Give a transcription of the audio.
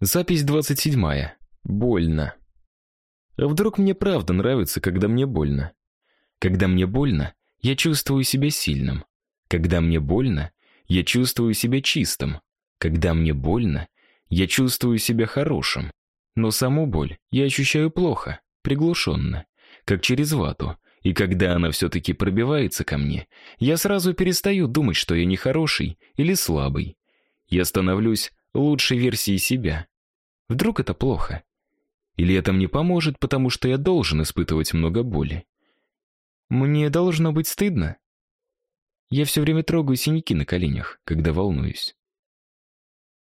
Запись 27. Больно. А вдруг мне правда нравится, когда мне больно? Когда мне больно, я чувствую себя сильным. Когда мне больно, я чувствую себя чистым. Когда мне больно, я чувствую себя хорошим. Но саму боль я ощущаю плохо, приглушенно, как через вату. И когда она все-таки пробивается ко мне, я сразу перестаю думать, что я нехороший или слабый. Я становлюсь лучшей версией себя. Вдруг это плохо? Или это мне поможет, потому что я должен испытывать много боли? Мне должно быть стыдно. Я все время трогаю синяки на коленях, когда волнуюсь.